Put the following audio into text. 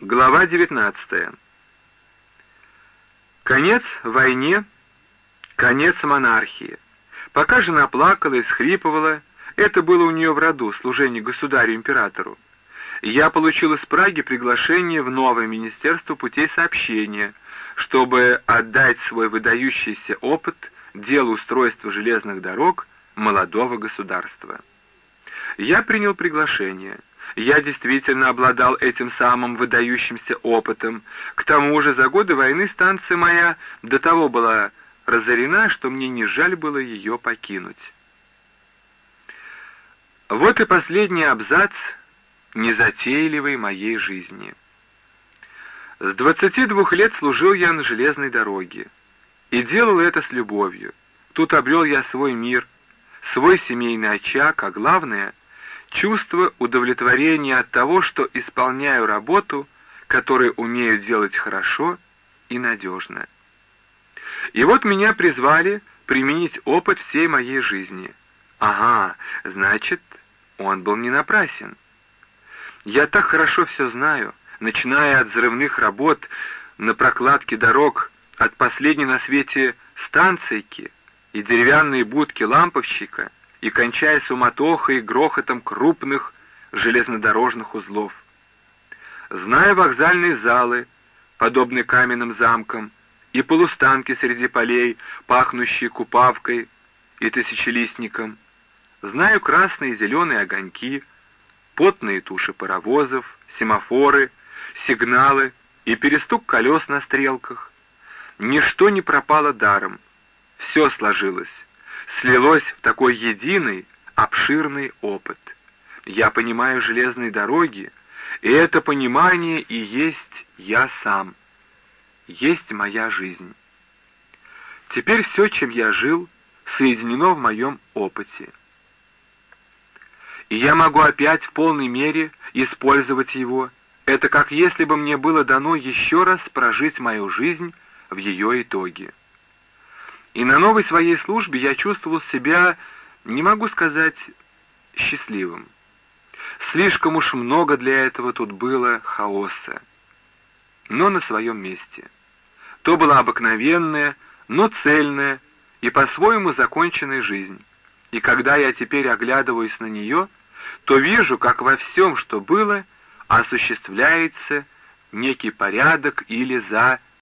Глава 19. Конец войне, конец монархии. Пока жена плакала и схлипывала, это было у нее в роду, служение государю-императору. Я получил из Праги приглашение в новое Министерство путей сообщения, чтобы отдать свой выдающийся опыт делу устройства железных дорог молодого государства. Я принял приглашение. Я действительно обладал этим самым выдающимся опытом. К тому же за годы войны станция моя до того была разорена, что мне не жаль было ее покинуть. Вот и последний абзац незатейливой моей жизни. С 22 лет служил я на железной дороге. И делал это с любовью. Тут обрел я свой мир, свой семейный очаг, а главное — чувство удовлетворения от того, что исполняю работу, которую умею делать хорошо и надежно. И вот меня призвали применить опыт всей моей жизни. Ага, значит, он был не напрасен. Я так хорошо все знаю, начиная от взрывных работ на прокладке дорог, от последней на свете станцийки и деревянной будки ламповщика, и кончая суматохой и грохотом крупных железнодорожных узлов. Зная вокзальные залы, подобные каменным замкам, и полустанки среди полей, пахнущие купавкой и тысячелистником, знаю красные и зеленые огоньки, потные туши паровозов, семафоры, сигналы и перестук колес на стрелках. Ничто не пропало даром. Все сложилось, слилось в такой единый, обширный опыт. Я понимаю железные дороги, и это понимание и есть я сам. Есть моя жизнь. Теперь все, чем я жил, соединено в моем опыте и я могу опять в полной мере использовать его. Это как если бы мне было дано еще раз прожить мою жизнь в ее итоге. И на новой своей службе я чувствовал себя, не могу сказать, счастливым. Слишком уж много для этого тут было хаоса. Но на своем месте. То была обыкновенная, но цельная и по-своему законченная жизнь. И когда я теперь оглядываюсь на нее, то вижу, как во всем, что было, осуществляется некий порядок или за